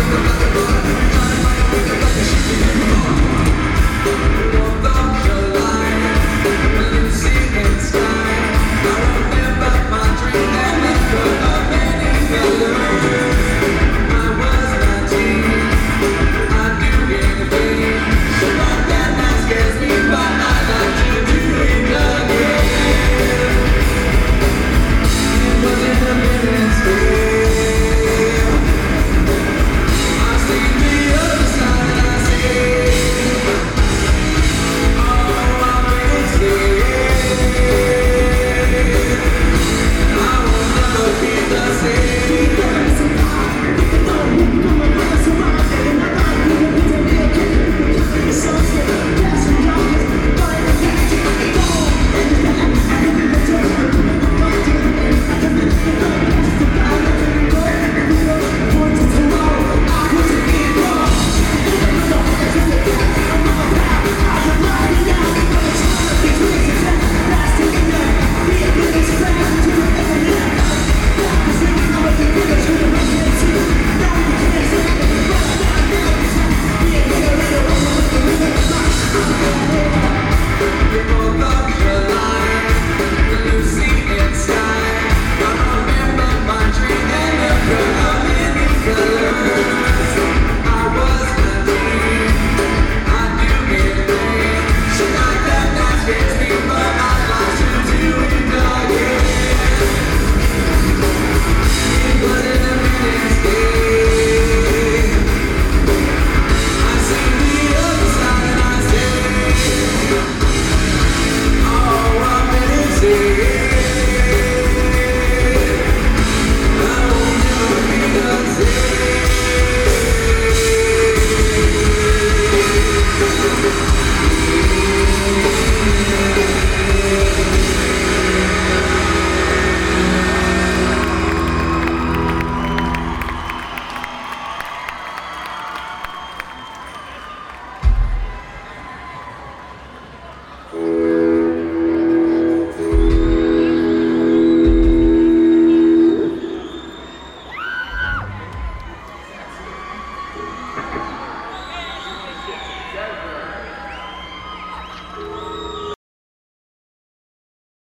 Look at the